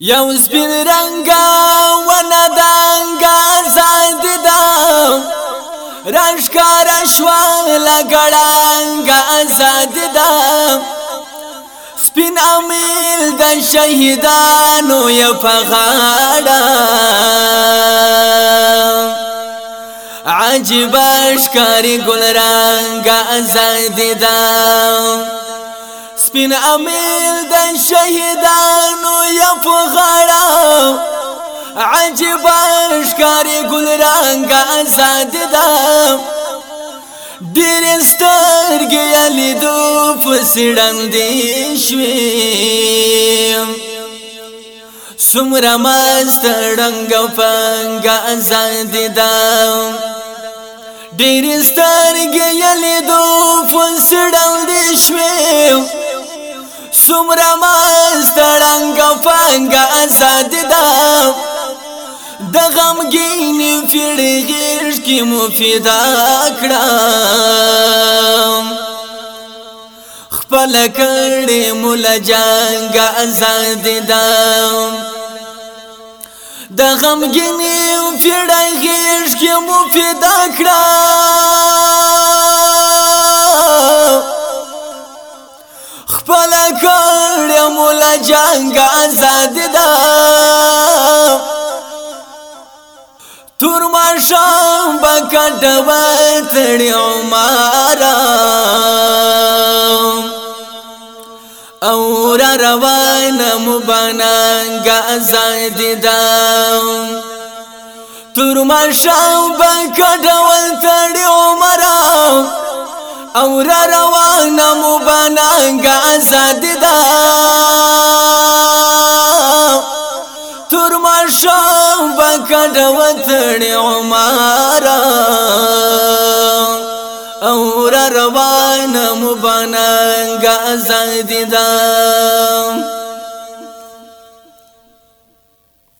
یو سپین رنگا ونا دنگا زاد دا رشکار شوا لګړنګا زاد دا سپین امیل د شهیدانو یو فغاړه عجب اشکاری گل رنگا زاد دا سپین امیل د شهیدانو چې بارشکاري ګل رنگ آزاد ده ډېر سترګې لیدو فسړندې شوې سمره مستړنګ پنګ آزاد ده ډېر سترګې لیدو فسړندې شوې سمره مستړنګ پنګ آزاد ده د غمګین پیړې غیږ کې مو فدا کړم خپل کړې مول جنگ آزاد دام د غمګین پیړې غیږ کې مو فدا کړم خپل کړې مول جنگ آزاد تور ما شام بکټو تړي عمر او را روان مبانګ آزاد دام تور ما شام بکټو تړي عمر او را روان مبانګ آزاد دام کډ وتړ عمر او روان مبننګ ازدیدان